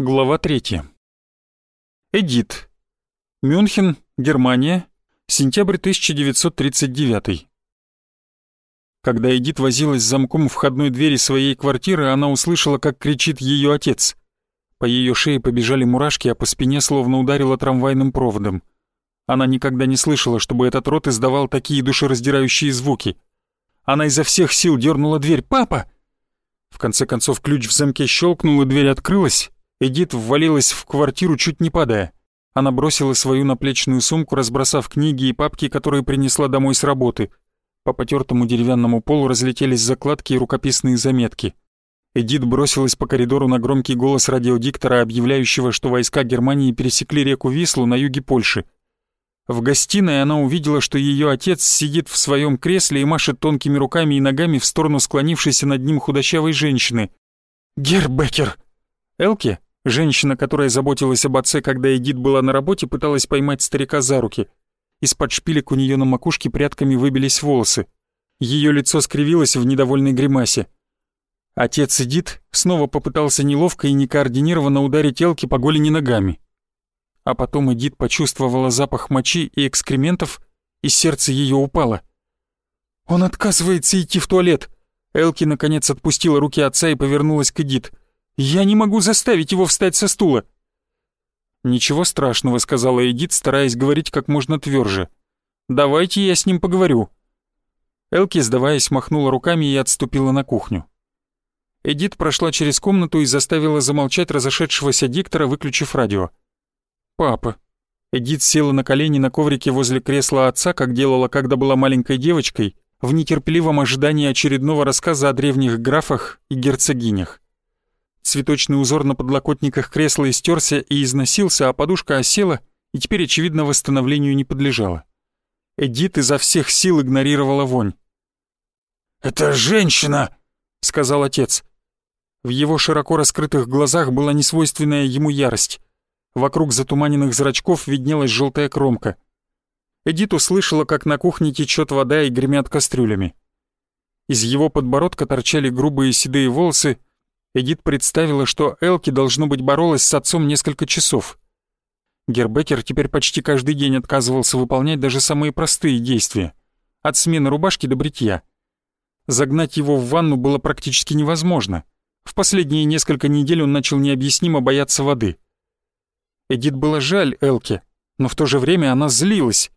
Глава 3. Эдит. Мюнхен, Германия. Сентябрь 1939. Когда Эдит возилась с замком входной двери своей квартиры, она услышала, как кричит ее отец. По ее шее побежали мурашки, а по спине словно ударило трамвайным проводом. Она никогда не слышала, чтобы этот рот издавал такие душераздирающие звуки. Она изо всех сил дернула дверь. «Папа!» В конце концов ключ в замке щелкнул, и дверь открылась, Эдит ввалилась в квартиру, чуть не падая. Она бросила свою наплечную сумку, разбросав книги и папки, которые принесла домой с работы. По потертому деревянному полу разлетелись закладки и рукописные заметки. Эдит бросилась по коридору на громкий голос радиодиктора, объявляющего, что войска Германии пересекли реку Вислу на юге Польши. В гостиной она увидела, что ее отец сидит в своем кресле и машет тонкими руками и ногами в сторону склонившейся над ним худощавой женщины. «Гербекер!» Элки, Женщина, которая заботилась об отце, когда Эдит была на работе, пыталась поймать старика за руки. Из-под шпилек у нее на макушке прядками выбились волосы. Ее лицо скривилось в недовольной гримасе. Отец Эдит снова попытался неловко и некоординированно ударить Элки по голени ногами. А потом Эдит почувствовала запах мочи и экскрементов, и сердце ее упало. «Он отказывается идти в туалет!» Элки наконец отпустила руки отца и повернулась к Эдит. Я не могу заставить его встать со стула!» «Ничего страшного», — сказала Эдит, стараясь говорить как можно тверже. «Давайте я с ним поговорю». Элки, сдаваясь, махнула руками и отступила на кухню. Эдит прошла через комнату и заставила замолчать разошедшегося диктора, выключив радио. «Папа». Эдит села на колени на коврике возле кресла отца, как делала, когда была маленькой девочкой, в нетерпеливом ожидании очередного рассказа о древних графах и герцогинях. Цветочный узор на подлокотниках кресла истерся и износился, а подушка осела и теперь, очевидно, восстановлению не подлежала. Эдит изо всех сил игнорировала вонь. «Это женщина!» — сказал отец. В его широко раскрытых глазах была несвойственная ему ярость. Вокруг затуманенных зрачков виднелась желтая кромка. Эдит услышала, как на кухне течет вода и гремят кастрюлями. Из его подбородка торчали грубые седые волосы, Эдит представила, что Элки, должно быть, боролась с отцом несколько часов. Гербекер теперь почти каждый день отказывался выполнять даже самые простые действия. От смены рубашки до бритья. Загнать его в ванну было практически невозможно. В последние несколько недель он начал необъяснимо бояться воды. Эдит было жаль Элке, но в то же время она злилась.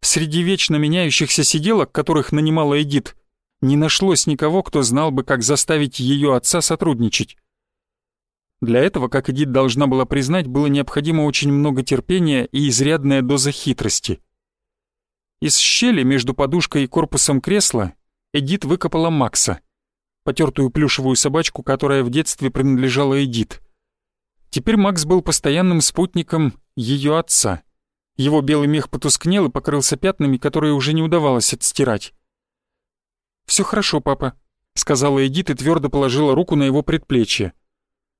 Среди вечно меняющихся сиделок, которых нанимала Эдит, не нашлось никого, кто знал бы, как заставить ее отца сотрудничать. Для этого, как Эдит должна была признать, было необходимо очень много терпения и изрядная доза хитрости. Из щели между подушкой и корпусом кресла Эдит выкопала Макса, потертую плюшевую собачку, которая в детстве принадлежала Эдит. Теперь Макс был постоянным спутником ее отца. Его белый мех потускнел и покрылся пятнами, которые уже не удавалось отстирать. Все хорошо, папа», — сказала Эдит и твердо положила руку на его предплечье.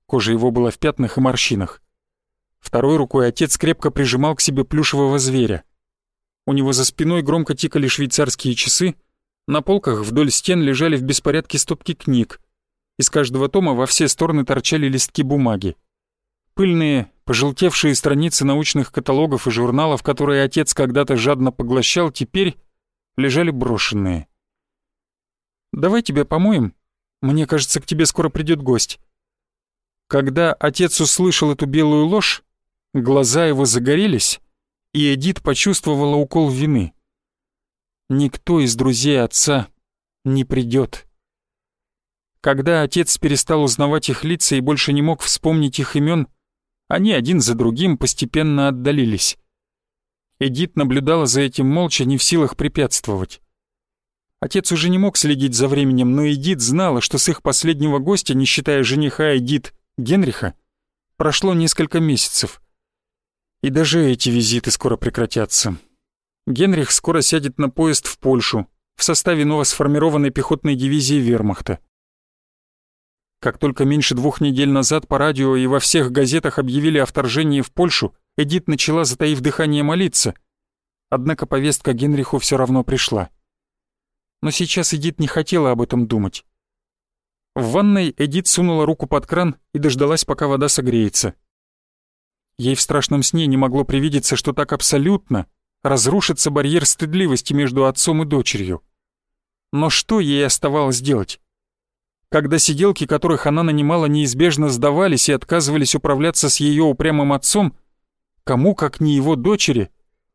Кожа его была в пятнах и морщинах. Второй рукой отец крепко прижимал к себе плюшевого зверя. У него за спиной громко тикали швейцарские часы, на полках вдоль стен лежали в беспорядке стопки книг. Из каждого тома во все стороны торчали листки бумаги. Пыльные, пожелтевшие страницы научных каталогов и журналов, которые отец когда-то жадно поглощал, теперь лежали брошенные. Давай тебя помоем. Мне кажется, к тебе скоро придет гость». Когда отец услышал эту белую ложь, глаза его загорелись, и Эдит почувствовала укол вины. Никто из друзей отца не придет. Когда отец перестал узнавать их лица и больше не мог вспомнить их имен, они один за другим постепенно отдалились. Эдит наблюдала за этим молча, не в силах препятствовать. Отец уже не мог следить за временем, но Эдит знала, что с их последнего гостя, не считая жениха Эдит, Генриха, прошло несколько месяцев. И даже эти визиты скоро прекратятся. Генрих скоро сядет на поезд в Польшу в составе новосформированной пехотной дивизии вермахта. Как только меньше двух недель назад по радио и во всех газетах объявили о вторжении в Польшу, Эдит начала, затаив дыхание, молиться. Однако повестка Генриху все равно пришла но сейчас Эдит не хотела об этом думать. В ванной Эдит сунула руку под кран и дождалась, пока вода согреется. Ей в страшном сне не могло привидеться, что так абсолютно разрушится барьер стыдливости между отцом и дочерью. Но что ей оставалось делать? Когда сиделки, которых она нанимала, неизбежно сдавались и отказывались управляться с ее упрямым отцом, кому, как не его дочери,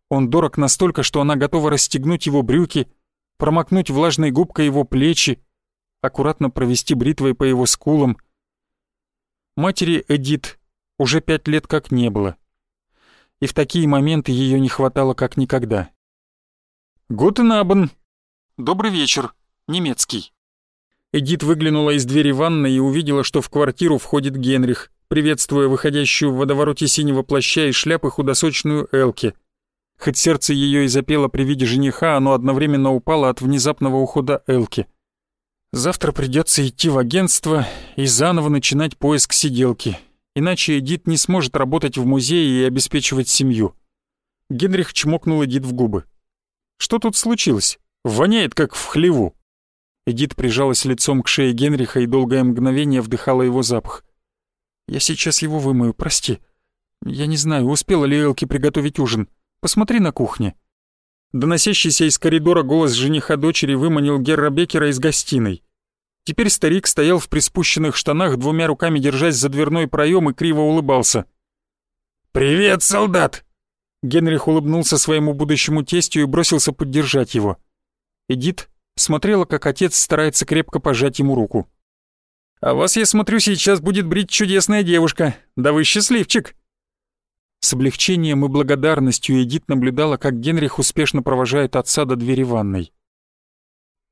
он дорог настолько, что она готова расстегнуть его брюки, промокнуть влажной губкой его плечи, аккуратно провести бритвой по его скулам. Матери Эдит уже пять лет как не было. И в такие моменты ее не хватало как никогда. «Гутен Абен!» «Добрый вечер!» Немецкий. Эдит выглянула из двери ванной и увидела, что в квартиру входит Генрих, приветствуя выходящую в водовороте синего плаща и шляпы худосочную Элки. Хоть сердце ее и запело при виде жениха, оно одновременно упало от внезапного ухода Элки. Завтра придется идти в агентство и заново начинать поиск сиделки, иначе Эдит не сможет работать в музее и обеспечивать семью. Генрих чмокнул Эдит в губы. «Что тут случилось? Воняет, как в хлеву». Эдит прижалась лицом к шее Генриха и долгое мгновение вдыхала его запах. «Я сейчас его вымою, прости. Я не знаю, успела ли Элки приготовить ужин. Посмотри на кухне». Доносящийся из коридора голос жениха дочери выманил Герра Бекера из гостиной. Теперь старик стоял в приспущенных штанах, двумя руками держась за дверной проем и криво улыбался. «Привет, солдат!» Генрих улыбнулся своему будущему тестю и бросился поддержать его. Эдит смотрела, как отец старается крепко пожать ему руку. «А вас, я смотрю, сейчас будет брить чудесная девушка. Да вы счастливчик!» С облегчением и благодарностью Эдит наблюдала, как Генрих успешно провожает отца до двери ванной.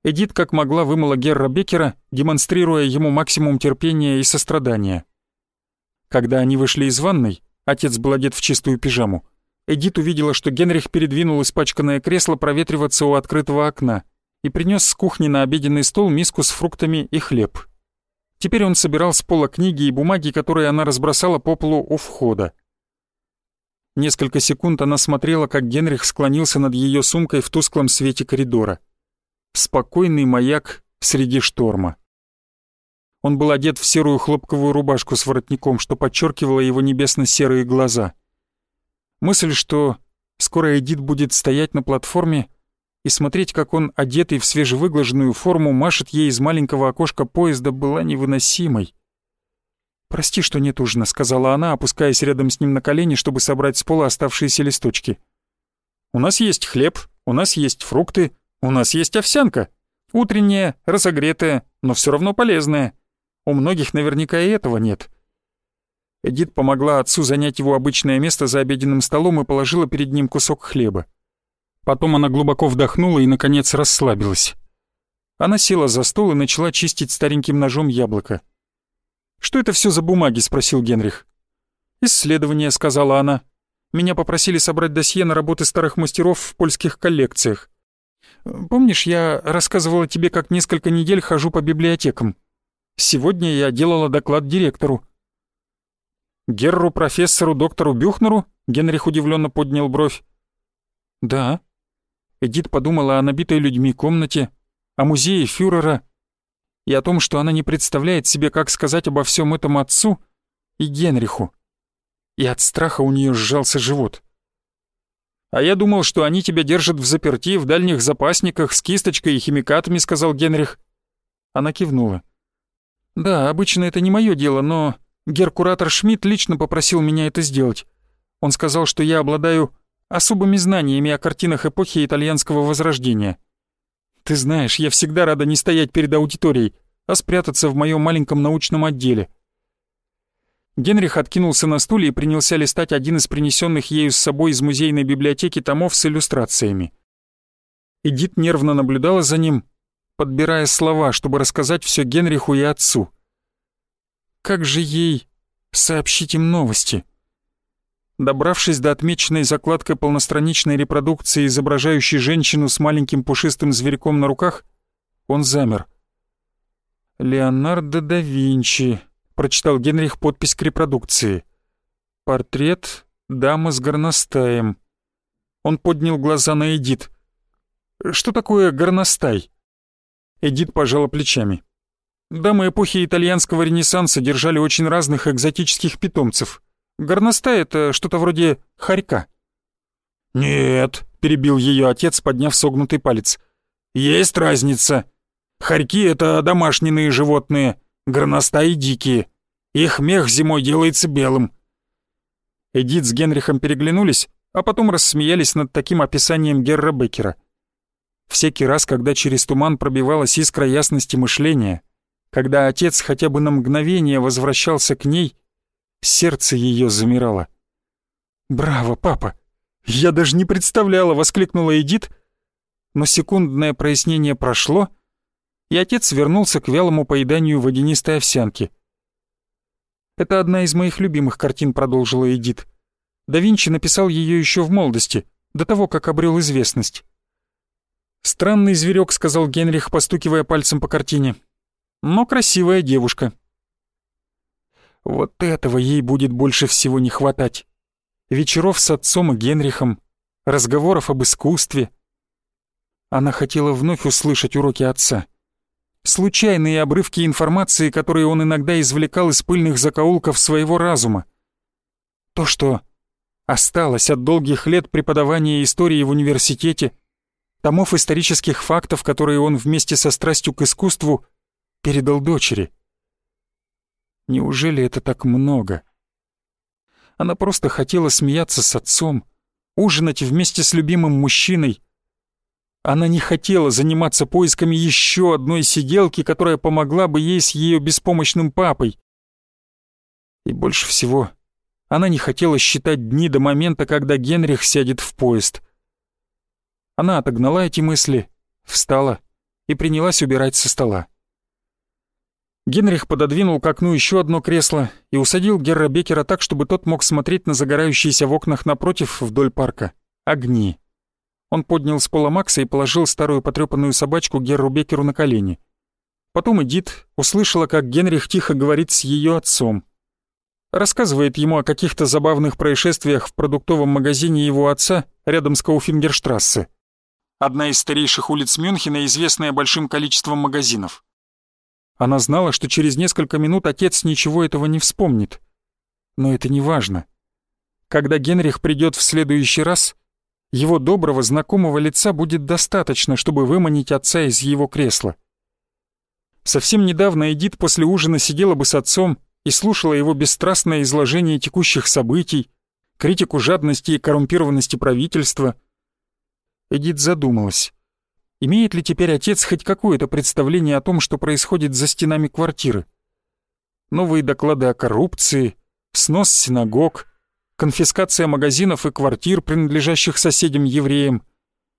Эдит как могла вымыла Герра Бекера, демонстрируя ему максимум терпения и сострадания. Когда они вышли из ванной, отец был одет в чистую пижаму, Эдит увидела, что Генрих передвинул испачканное кресло проветриваться у открытого окна и принес с кухни на обеденный стол миску с фруктами и хлеб. Теперь он собирал с пола книги и бумаги, которые она разбросала по полу у входа. Несколько секунд она смотрела, как Генрих склонился над ее сумкой в тусклом свете коридора. Спокойный маяк среди шторма. Он был одет в серую хлопковую рубашку с воротником, что подчеркивало его небесно-серые глаза. Мысль, что скоро Эдит будет стоять на платформе, и смотреть, как он, одетый в свежевыглаженную форму, машет ей из маленького окошка поезда, была невыносимой. «Прости, что нет ужина», — сказала она, опускаясь рядом с ним на колени, чтобы собрать с пола оставшиеся листочки. «У нас есть хлеб, у нас есть фрукты, у нас есть овсянка. Утренняя, разогретая, но все равно полезная. У многих наверняка и этого нет». Эдит помогла отцу занять его обычное место за обеденным столом и положила перед ним кусок хлеба. Потом она глубоко вдохнула и, наконец, расслабилась. Она села за стол и начала чистить стареньким ножом яблоко. «Что это все за бумаги?» — спросил Генрих. «Исследование», — сказала она. «Меня попросили собрать досье на работы старых мастеров в польских коллекциях. Помнишь, я рассказывала тебе, как несколько недель хожу по библиотекам? Сегодня я делала доклад директору». «Герру, профессору, доктору Бюхнеру?» — Генрих удивленно поднял бровь. «Да», Эдит подумала о набитой людьми комнате, о музее фюрера и о том, что она не представляет себе, как сказать обо всем этом отцу и Генриху. И от страха у нее сжался живот. «А я думал, что они тебя держат в заперти в дальних запасниках с кисточкой и химикатами», — сказал Генрих. Она кивнула. «Да, обычно это не мое дело, но геркуратор Шмидт лично попросил меня это сделать. Он сказал, что я обладаю особыми знаниями о картинах эпохи итальянского возрождения. Ты знаешь, я всегда рада не стоять перед аудиторией, а спрятаться в моем маленьком научном отделе. Генрих откинулся на стуле и принялся листать один из принесенных ею с собой из музейной библиотеки томов с иллюстрациями. Эдит нервно наблюдала за ним, подбирая слова, чтобы рассказать все Генриху и отцу. Как же ей сообщить им новости? Добравшись до отмеченной закладкой полностраничной репродукции, изображающей женщину с маленьким пушистым зверьком на руках, он замер. «Леонардо да Винчи», — прочитал Генрих подпись к репродукции. «Портрет дамы с горностаем». Он поднял глаза на Эдит. «Что такое горностай?» Эдит пожала плечами. Дамы эпохи итальянского ренессанса держали очень разных экзотических питомцев. Горностай — это что-то вроде хорька». «Нет», — перебил ее отец, подняв согнутый палец. «Есть разница. Хорьки — это домашние животные, горностаи — дикие. Их мех зимой делается белым». Эдит с Генрихом переглянулись, а потом рассмеялись над таким описанием Герра Беккера. Всякий раз, когда через туман пробивалась искра ясности мышления, когда отец хотя бы на мгновение возвращался к ней, сердце ее замирало. «Браво, папа! Я даже не представляла!» — воскликнула Эдит, но секундное прояснение прошло, и отец вернулся к вялому поеданию водянистой овсянки. «Это одна из моих любимых картин», — продолжила Эдит. «Да Винчи написал ее еще в молодости, до того, как обрел известность». «Странный зверек», — сказал Генрих, постукивая пальцем по картине. «Но красивая девушка». Вот этого ей будет больше всего не хватать. Вечеров с отцом и Генрихом, разговоров об искусстве. Она хотела вновь услышать уроки отца. Случайные обрывки информации, которые он иногда извлекал из пыльных закоулков своего разума. То, что осталось от долгих лет преподавания истории в университете, томов исторических фактов, которые он вместе со страстью к искусству передал дочери. Неужели это так много? Она просто хотела смеяться с отцом, ужинать вместе с любимым мужчиной. Она не хотела заниматься поисками еще одной сиделки, которая помогла бы ей с ее беспомощным папой. И больше всего она не хотела считать дни до момента, когда Генрих сядет в поезд — она отогнала эти мысли, встала и принялась убирать со стола. Генрих пододвинул к окну еще одно кресло и усадил Герра Бекера так, чтобы тот мог смотреть на загорающиеся в окнах напротив вдоль парка. Огни. Он поднял с пола Макса и положил старую потрепанную собачку Герру Бекеру на колени. Потом Эдит услышала, как Генрих тихо говорит с ее отцом. Рассказывает ему о каких-то забавных происшествиях в продуктовом магазине его отца рядом с Кауфингерштрассе одна из старейших улиц Мюнхена, известная большим количеством магазинов. Она знала, что через несколько минут отец ничего этого не вспомнит. Но это не важно. Когда Генрих придет в следующий раз, его доброго знакомого лица будет достаточно, чтобы выманить отца из его кресла. Совсем недавно Эдит после ужина сидела бы с отцом и слушала его бесстрастное изложение текущих событий, критику жадности и коррумпированности правительства — Эдит задумалась. Имеет ли теперь отец хоть какое-то представление о том, что происходит за стенами квартиры? Новые доклады о коррупции, снос синагог, конфискация магазинов и квартир, принадлежащих соседям-евреям,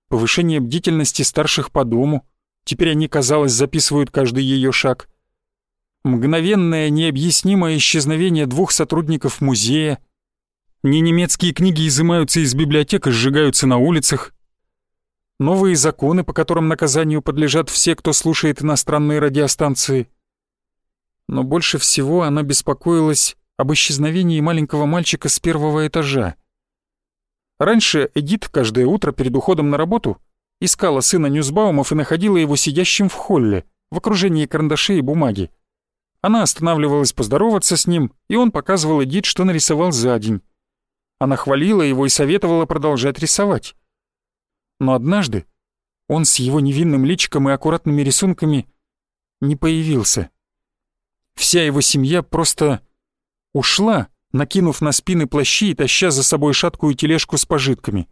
повышение бдительности старших по дому, теперь они, казалось, записывают каждый ее шаг, мгновенное необъяснимое исчезновение двух сотрудников музея, не немецкие книги изымаются из библиотек и сжигаются на улицах, новые законы, по которым наказанию подлежат все, кто слушает иностранные радиостанции. Но больше всего она беспокоилась об исчезновении маленького мальчика с первого этажа. Раньше Эдит каждое утро перед уходом на работу искала сына Ньюсбаумов и находила его сидящим в холле, в окружении карандашей и бумаги. Она останавливалась поздороваться с ним, и он показывал Эдит, что нарисовал за день. Она хвалила его и советовала продолжать рисовать но однажды он с его невинным личиком и аккуратными рисунками не появился. Вся его семья просто ушла, накинув на спины плащи и таща за собой шаткую тележку с пожитками.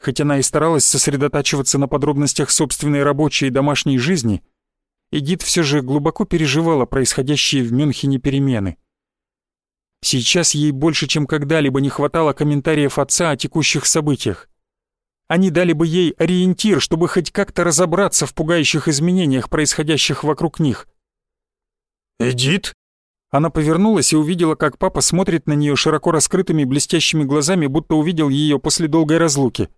Хоть она и старалась сосредотачиваться на подробностях собственной рабочей и домашней жизни, Эдит все же глубоко переживала происходящие в Мюнхене перемены. Сейчас ей больше, чем когда-либо не хватало комментариев отца о текущих событиях. Они дали бы ей ориентир, чтобы хоть как-то разобраться в пугающих изменениях, происходящих вокруг них. «Эдит?» Она повернулась и увидела, как папа смотрит на нее широко раскрытыми блестящими глазами, будто увидел ее после долгой разлуки.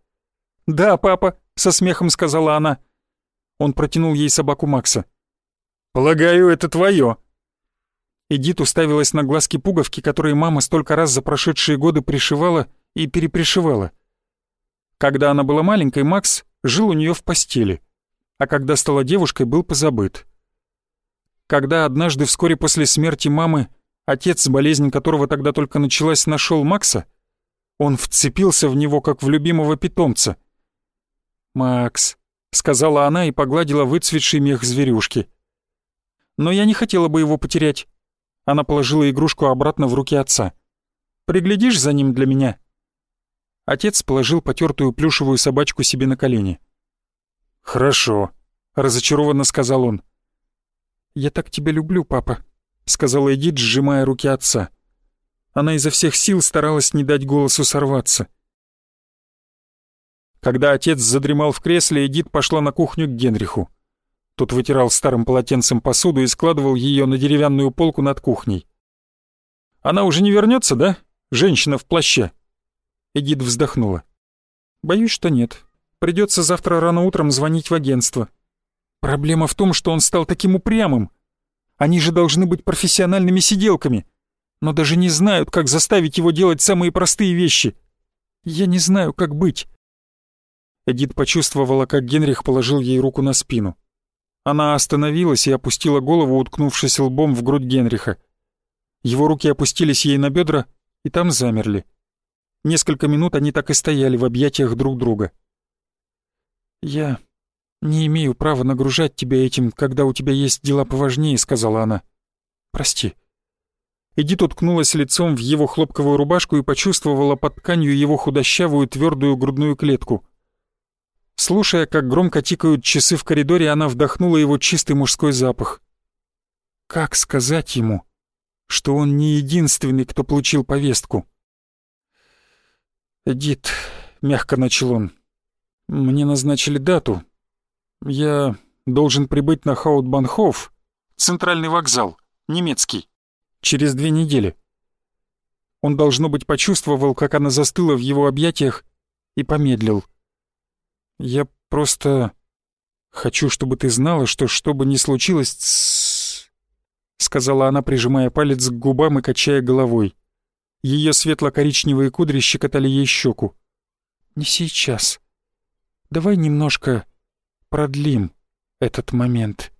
«Да, папа», — со смехом сказала она. Он протянул ей собаку Макса. «Полагаю, это твое». Эдит уставилась на глазки-пуговки, которые мама столько раз за прошедшие годы пришивала и перепришивала. Когда она была маленькой, Макс жил у нее в постели, а когда стала девушкой, был позабыт. Когда однажды вскоре после смерти мамы отец, болезнь которого тогда только началась, нашел Макса, он вцепился в него, как в любимого питомца. «Макс», — сказала она и погладила выцветший мех зверюшки. «Но я не хотела бы его потерять». Она положила игрушку обратно в руки отца. «Приглядишь за ним для меня?» Отец положил потертую плюшевую собачку себе на колени. «Хорошо», — разочарованно сказал он. «Я так тебя люблю, папа», — сказала Эдит, сжимая руки отца. Она изо всех сил старалась не дать голосу сорваться. Когда отец задремал в кресле, Эдит пошла на кухню к Генриху. Тот вытирал старым полотенцем посуду и складывал ее на деревянную полку над кухней. «Она уже не вернется, да? Женщина в плаще?» Эдит вздохнула. «Боюсь, что нет. Придется завтра рано утром звонить в агентство. Проблема в том, что он стал таким упрямым. Они же должны быть профессиональными сиделками, но даже не знают, как заставить его делать самые простые вещи. Я не знаю, как быть». Эдит почувствовала, как Генрих положил ей руку на спину. Она остановилась и опустила голову, уткнувшись лбом в грудь Генриха. Его руки опустились ей на бедра и там замерли. Несколько минут они так и стояли в объятиях друг друга. «Я не имею права нагружать тебя этим, когда у тебя есть дела поважнее», — сказала она. «Прости». Эдит уткнулась лицом в его хлопковую рубашку и почувствовала под тканью его худощавую твердую грудную клетку. Слушая, как громко тикают часы в коридоре, она вдохнула его чистый мужской запах. Как сказать ему, что он не единственный, кто получил повестку? «Эдит», — мягко начал он, — «мне назначили дату. Я должен прибыть на Хаутбанхоф, центральный вокзал, немецкий, через две недели». Он, должно быть, почувствовал, как она застыла в его объятиях и помедлил. «Я просто хочу, чтобы ты знала, что что бы ни случилось...» сказала она, прижимая палец к губам и качая головой. Ее светло-коричневые кудри щекотали ей щеку. «Не сейчас. Давай немножко продлим этот момент».